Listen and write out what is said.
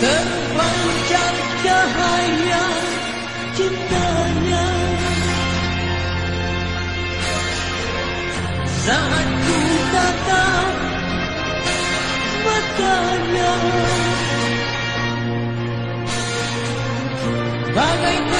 Cần phải chăm cho hai nhau Chúng nhau Ra hạnh ta ta Mất ta nhau Và ngày